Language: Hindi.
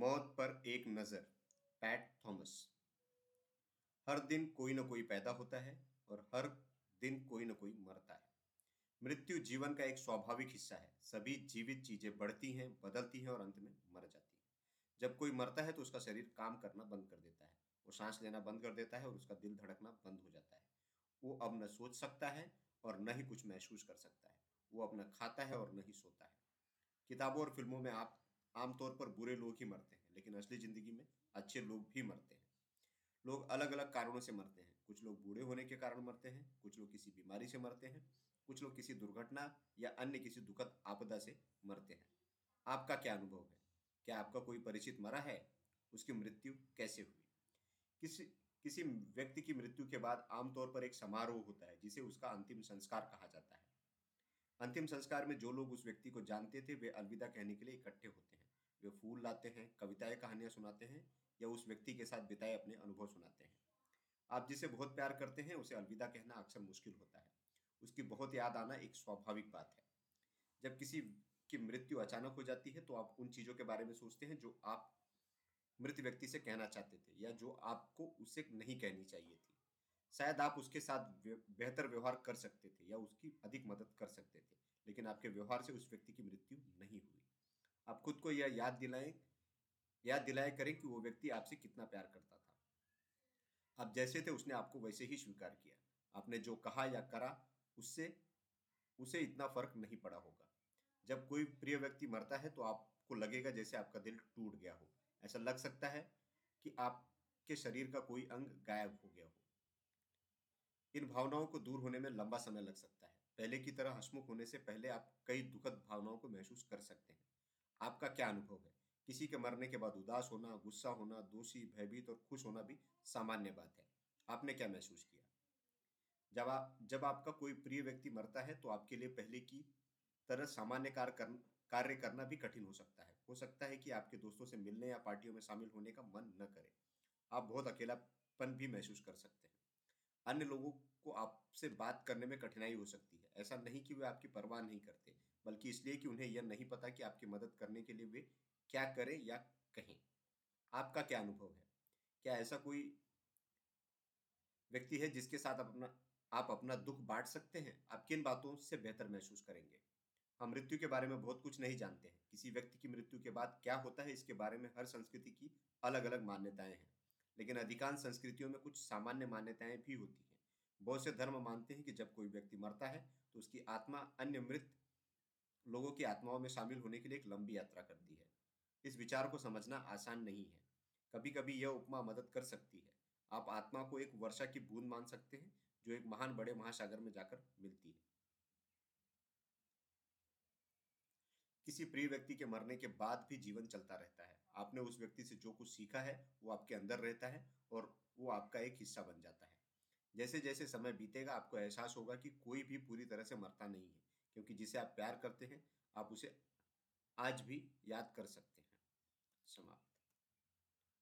मौत पर एक नज़र, पैट थॉमस। हर दिन कोई न कोई पैदा होता है और हर दिन कोई न कोई मरता है। मृत्यु जीवन का एक स्वाभाविक हिस्सा है। सभी जीवित चीज़ें बढ़ती हैं, बदलती हैं और अंत में मर जाती हैं। जब कोई मरता है तो उसका शरीर काम करना बंद कर देता है। वो सांस लेना बंद कर देता है और उसका दिल धड़कना बंद हो जाता है। वो अब न सोच सकता है और न ही कुछ महसूस कर सकता है। वो अपना खाता है और न ही सोता है। किताबों और फ़िल्मों में आप आमतौर पर बुरे लोग ही मरते हैं, लेकिन असली ज़िंदगी में अच्छे लोग भी मरते हैं। लोग अलग अलग कारणों से मरते हैं। कुछ लोग बूढ़े होने के कारण मरते हैं, कुछ लोग किसी बीमारी से मरते हैं, कुछ लोग किसी दुर्घटना या अन्य किसी दुखद आपदा से मरते हैं। आपका क्या अनुभव है? क्या आपका कोई परिचित मरा है? उसकी मृत्यु कैसे हुई? किसी किसी व्यक्ति की मृत्यु के बाद आमतौर पर एक समारोह होता है, जिसे उसका अंतिम संस्कार कहा जाता है। अंतिम संस्कार में जो लोग उस व्यक्ति को जानते थे, वे अलविदा कहने के लिए इकट्ठे होते लाते हैं, कविताएँ, कहानियाँ सुनाते हैं या उस व्यक्ति के साथ बिताए अपने अनुभव सुनाते हैं। आप जिसे बहुत प्यार करते हैं, उसे अलविदा कहना अक्सर मुश्किल होता है। उसकी बहुत याद आना एक स्वाभाविक बात है। जब किसी की मृत्यु अचानक हो जाती है तो आप उन चीज़ों के बारे में सोचते हैं जो आप मृत व्यक्ति से कहना चाहते थे या जो आपको उसे नहीं कहनी चाहिए थी। शायद आप उसके साथ बेहतर व्यवहार कर सकते थे या उसकी अधिक मदद कर सकते थे, लेकिन आपके व्यवहार से उस व्यक्ति की मृत्यु नहीं हुई। आप खुद को यह याद दिलाएँ, याद दिलाया करें कि वो व्यक्ति आपसे कितना प्यार करता था। आप जैसे थे, उसने आपको वैसे ही स्वीकार किया। आपने जो कहा या करा, उससे, उसे इतना फ़र्क नहीं पड़ा होगा। जब कोई प्रिय व्यक्ति मरता है तो आपको लगेगा जैसे आपका दिल टूट गया हो। ऐसा लग सकता है कि आपके शरीर का कोई अंग गायब हो गया हो। इन भावनाओं को दूर होने में लंबा समय लग सकता है। पहले की तरह हसमुख होने से पहले आप कई दुखद भावनाओं को महसूस कर सकते हैं। आपका क्या अनुभव है? किसी के मरने के बाद उदास होना गुस्सा होना दोषी भयभीत और खुश होना भी सामान्य बात है। आपने क्या महसूस किया? जब आप जब आपका कोई प्रिय व्यक्ति मरता है तो आपके लिए पहले की तरह सामान्य कार्य कर, कार्य करना भी कठिन हो सकता है। हो सकता है कि आपके दोस्तों से मिलने या पार्टियों में शामिल होने का मन न करे। आप बहुत अकेलापन भी महसूस कर सकते हैं। अन्य लोगों को आपसे बात करने में कठिनाई हो सकती है। ऐसा नहीं कि वे आपकी परवाह नहीं करते। बल्कि इसलिए कि उन्हें यह नहीं पता कि आपकी मदद करने के लिए वे क्या करें या कहें। आपका क्या अनुभव है? क्या ऐसा कोई व्यक्ति है जिसके साथ अपना, आप अपना दुख बांट सकते हैं? आप किन बातों से बेहतर महसूस करेंगे? हम मृत्यु के बारे में बहुत कुछ नहीं जानते हैं। किसी व्यक्ति की मृत्यु के बाद क्या होता है इसके बारे में हर संस्कृति की अलग अलग मान्यताएँ हैं। लेकिन अधिकांश संस्कृतियों में कुछ सामान्य मान्यताएँ भी होती हैं। बहुत से धर्म मानते हैं कि जब कोई व्यक्ति मरता है तो उसकी आत्मा अन्य मृत लोगों की आत्माओं में शामिल होने के लिए एक लंबी यात्रा करती है। इस विचार को समझना आसान नहीं है। कभी कभी यह उपमा मदद कर सकती है। आप आत्मा को एक वर्षा की बूंद मान सकते हैं, जो एक महान बड़े महासागर में जाकर मिलती है। किसी प्रिय व्यक्ति के मरने के बाद भी जीवन चलता रहता है। आपने उस व्यक्ति से जो कुछ सीखा है, वो आपके अंदर रहता है और वो आपका एक हिस्सा बन जाता है। जैसे जैसे समय बीतेगा, आपको एहसास होगा कि कोई भी पूरी तरह से मरता नहीं है। क्योंकि जिसे आप प्यार करते हैं, आप उसे आज भी याद कर सकते हैं। समाप्त।